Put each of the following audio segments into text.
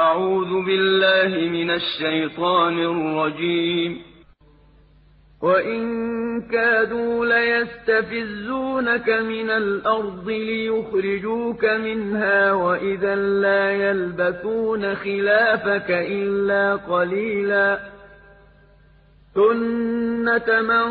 أعوذ بالله من الشيطان الرجيم. وإن كادوا ليستفزونك من الأرض ليخرجوك منها وإذا لا يلبثون خلافك إلا قليلا. سنة من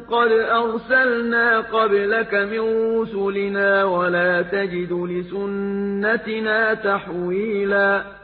قد أرسلنا قبلك من رسلنا ولا تجد لسنتنا تحويلا.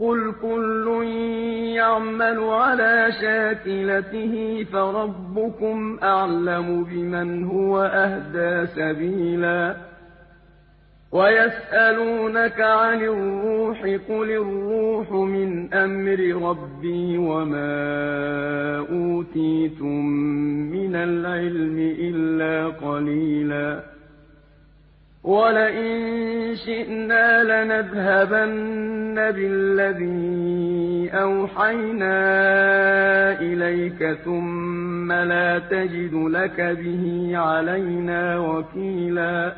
قُلْ كُلٌّ يَعْمَلُ عَلَىٰ شَاكِلَتِهِ فَرَبُّكُمْ أَعْلَمُ بِمَنْ هُوَ أَهْدَىٰ سَبِيلًا وَيَسْأَلُونَكَ عَنِ الرُّوحِ ۖ قُلِ الرُّوحُ مِنْ أَمْرِ رَبِّي وَمَا أُوتِيتُم مِّنَ الْعِلْمِ إِلَّا قَلِيلًا وَلَئِن شِئْنَا لَنَذْهَبَنَّ بِالَّذِي أَوْحَيْنَا إِلَيْكَ ثُمَّ لَا تَجِدُ لَكَ بِهِ عَلَيْنَا وَكِيلًا